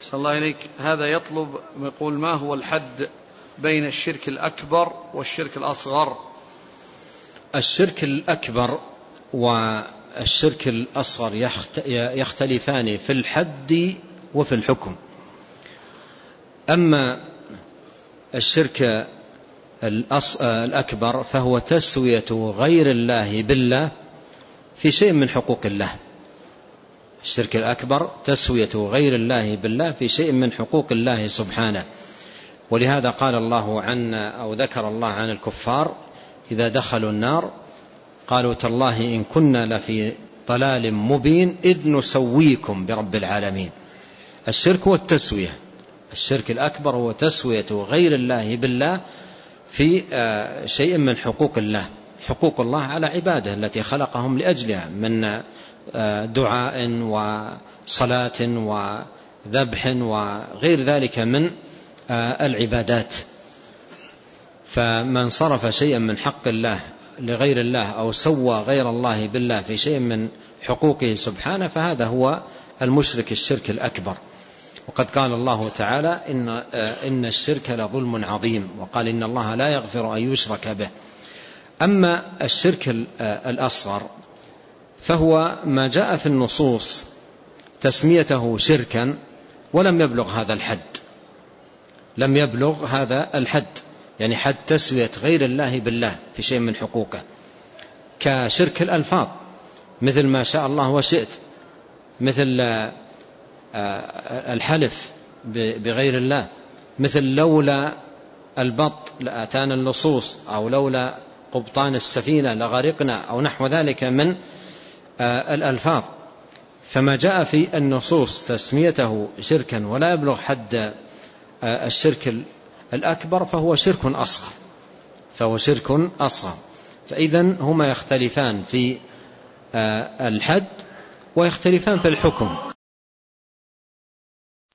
صلى الله عليك. هذا يطلب يقول ما هو الحد بين الشرك الأكبر والشرك الأصغر؟ الشرك الأكبر والشرك الأصغر يختلفان في الحد وفي الحكم. أما الشرك الأكبر فهو تسوية غير الله بالله في شيء من حقوق الله. الشرك الأكبر تسوية غير الله بالله في شيء من حقوق الله سبحانه. ولهذا قال الله عن أو ذكر الله عن الكفار إذا دخلوا النار قالوا تالله إن كنا لفي ضلال مبين إذ نسويكم برب العالمين. الشرك والتسوية الشرك الأكبر هو تسوية غير الله بالله في آه، شيء من حقوق الله. حقوق الله على عباده التي خلقهم لأجلها من آه، دعاء وصلاة وذبح وغير ذلك من آه، العبادات. فمن صرف شيئا من حق الله لغير الله أو سوى غير الله بالله في شيء من حقوقه سبحانه فهذا هو المشرك الشرك الأكبر. وقد قال الله تعالى إن, آه، إن الشرك لظلم عظيم وقال إن الله لا يغفر أن يشرك به. أما الشرك آه، الأصغر فهو ما جاء في النصوص تسميته شركا ولم يبلغ هذا الحد. لم يبلغ هذا الحد يعني حد تسوية غير الله بالله في شيء من حقوقه. كشرك الألفاظ مثل ما شاء الله وشئت مثل آه، الحلف بغير الله مثل لولا البط لأتانا اللصوص أو لولا قبطان السفينة لغرقنا أو نحو ذلك من آه، الألفاظ. فما جاء في النصوص تسميته شركا ولا يبلغ حد آه، الشرك الأكبر فهو شرك أصغر. فهو شرك أصغر. فإذا هما يختلفان في الحد ويختلفان في الحكم.